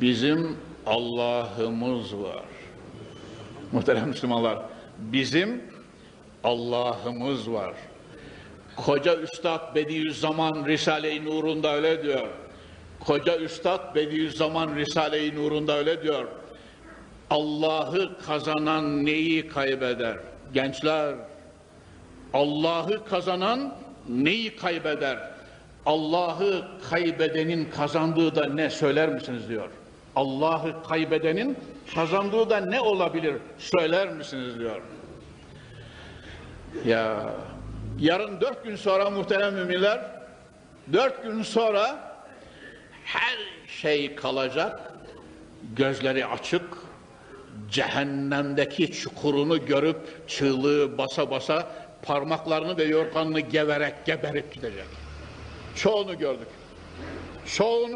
Bizim Allah'ımız var. Muhterem Müslümanlar, bizim Allah'ımız var. Koca Üstad Bediüzzaman Risale-i Nur'unda öyle diyor. Koca Üstad Bediüzzaman Risale-i Nur'unda öyle diyor. Allah'ı kazanan neyi kaybeder? Gençler, Allah'ı kazanan neyi kaybeder? Allah'ı kaybedenin kazandığı da ne söyler misiniz diyor. Allah'ı kaybedenin kazandığı da ne olabilir söyler misiniz diyor. Ya yarın dört gün sonra muhterem müminler dört gün sonra her şey kalacak gözleri açık cehennemdeki çukurunu görüp çığlığı basa basa parmaklarını ve yorganını geverek geberip gidecek. Çoğunu gördük. Çoğunu